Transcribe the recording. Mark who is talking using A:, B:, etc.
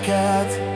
A: neked